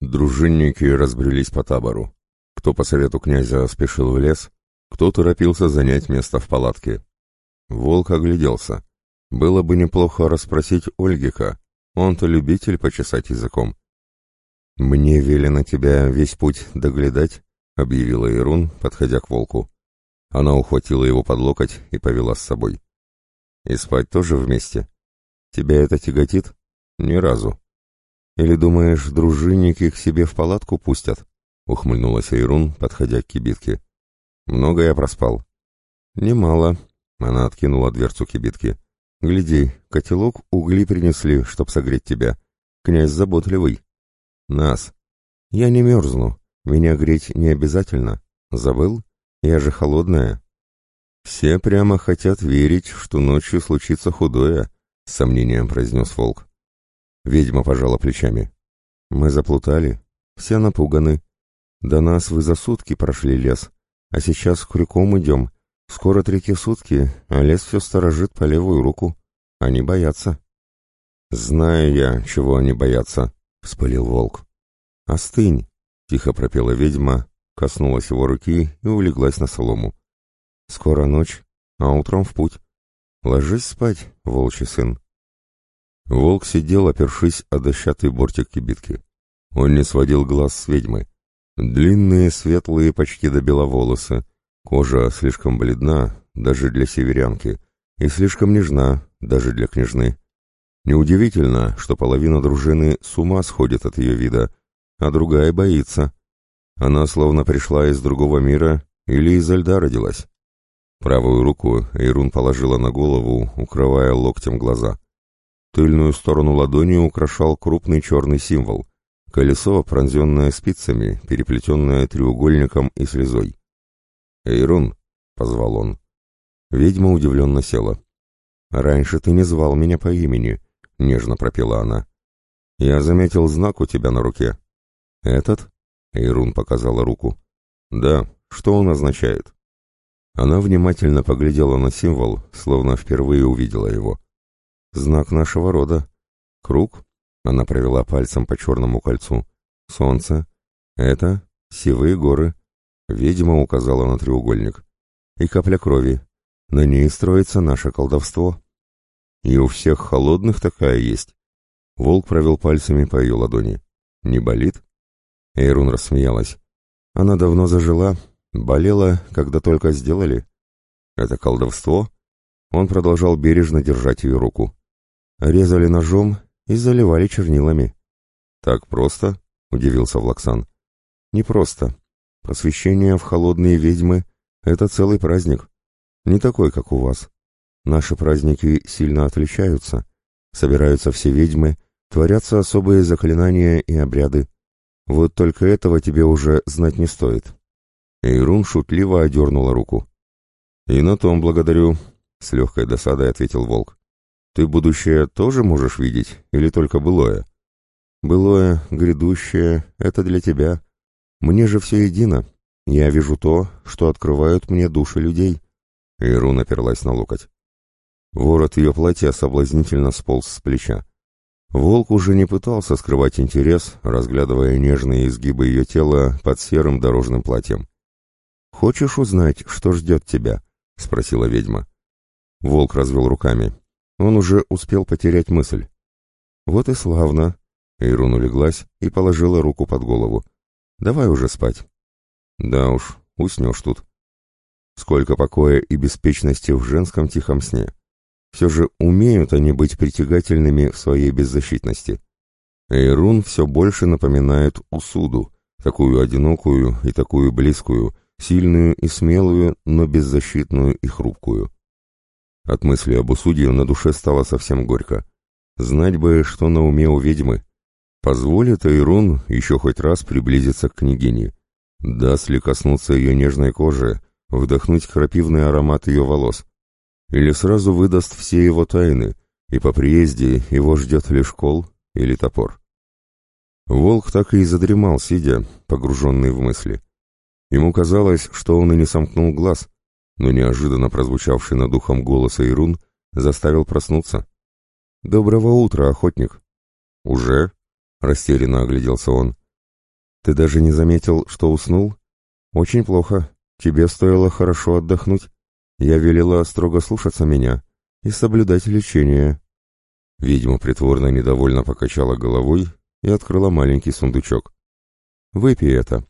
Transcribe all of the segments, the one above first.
Дружинники разбрелись по табору. Кто по совету князя спешил в лес, кто торопился занять место в палатке. Волк огляделся. Было бы неплохо расспросить Ольгика, он-то любитель почесать языком. «Мне велено тебя весь путь доглядать», — объявила Ирун, подходя к волку. Она ухватила его под локоть и повела с собой. «И спать тоже вместе? Тебя это тяготит?» «Ни разу», «Или думаешь, дружинники к себе в палатку пустят?» — ухмыльнулась Айрун, подходя к кибитке. «Много я проспал». «Немало», — она откинула дверцу кибитки. «Гляди, котелок угли принесли, чтоб согреть тебя. Князь заботливый». «Нас». «Я не мерзну. Меня греть не обязательно. Забыл? Я же холодная». «Все прямо хотят верить, что ночью случится худое», — с сомнением произнес волк. Ведьма пожала плечами. Мы заплутали, все напуганы. До нас вы за сутки прошли лес, а сейчас крюком идем. Скоро третьи сутки, а лес все сторожит по левую руку. Они боятся. Знаю я, чего они боятся, — вспылил волк. Остынь, — тихо пропела ведьма, коснулась его руки и улеглась на солому. Скоро ночь, а утром в путь. Ложись спать, волчий сын. Волк сидел, опершись о дощатый бортик кибитки. Он не сводил глаз с ведьмы. Длинные, светлые, почти до бела волосы. Кожа слишком бледна, даже для северянки, и слишком нежна, даже для княжны. Неудивительно, что половина дружины с ума сходит от ее вида, а другая боится. Она словно пришла из другого мира или изо льда родилась. Правую руку Эйрун положила на голову, укрывая локтем глаза. Тыльную сторону ладони украшал крупный черный символ — колесо, пронзенное спицами, переплетенное треугольником и слезой. «Эйрун!» — позвал он. Ведьма удивленно села. «Раньше ты не звал меня по имени», — нежно пропела она. «Я заметил знак у тебя на руке». «Этот?» — Эйрун показала руку. «Да, что он означает?» Она внимательно поглядела на символ, словно впервые увидела его. Знак нашего рода. Круг. Она провела пальцем по черному кольцу. Солнце. Это сивые горы. Видимо, указала на треугольник. И капля крови. На ней строится наше колдовство. И у всех холодных такая есть. Волк провел пальцами по ее ладони. Не болит? Эйрун рассмеялась. Она давно зажила, болела, когда только сделали. Это колдовство? Он продолжал бережно держать ее руку. Резали ножом и заливали чернилами. «Так просто?» — удивился Влаксан. «Не просто. Посвящение в холодные ведьмы — это целый праздник. Не такой, как у вас. Наши праздники сильно отличаются. Собираются все ведьмы, творятся особые заклинания и обряды. Вот только этого тебе уже знать не стоит». Эйрун шутливо одернула руку. «И на том благодарю», — с легкой досадой ответил волк. Ты будущее тоже можешь видеть или только былое? Былое, грядущее — это для тебя. Мне же все едино. Я вижу то, что открывают мне души людей. Ирун оперлась на локоть. Ворот ее платья соблазнительно сполз с плеча. Волк уже не пытался скрывать интерес, разглядывая нежные изгибы ее тела под серым дорожным платьем. «Хочешь узнать, что ждет тебя?» — спросила ведьма. Волк развел руками. Он уже успел потерять мысль. «Вот и славно!» Эйрун улеглась и положила руку под голову. «Давай уже спать». «Да уж, уснешь тут». Сколько покоя и беспечности в женском тихом сне. Все же умеют они быть притягательными в своей беззащитности. Эйрун все больше напоминает Усуду, такую одинокую и такую близкую, сильную и смелую, но беззащитную и хрупкую. От мысли об усуде на душе стало совсем горько. Знать бы, что на уме у ведьмы. Позволит Айрун еще хоть раз приблизиться к княгине. Даст ли коснуться ее нежной кожи, вдохнуть крапивный аромат ее волос. Или сразу выдаст все его тайны, и по приезде его ждет лишь кол или топор. Волк так и задремал, сидя, погруженный в мысли. Ему казалось, что он и не сомкнул глаз, но неожиданно прозвучавший над ухом голос Ирун заставил проснуться. «Доброго утра, охотник!» «Уже?» — растерянно огляделся он. Ты даже не заметил, что уснул? Очень плохо. Тебе стоило хорошо отдохнуть. Я велела строго слушаться меня и соблюдать лечение». Ведьма притворно недовольно покачала головой и открыла маленький сундучок. «Выпей это».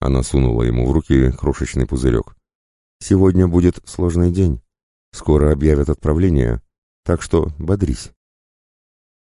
Она сунула ему в руки крошечный пузырек. «Сегодня будет сложный день. Скоро объявят отправление, так что бодрись».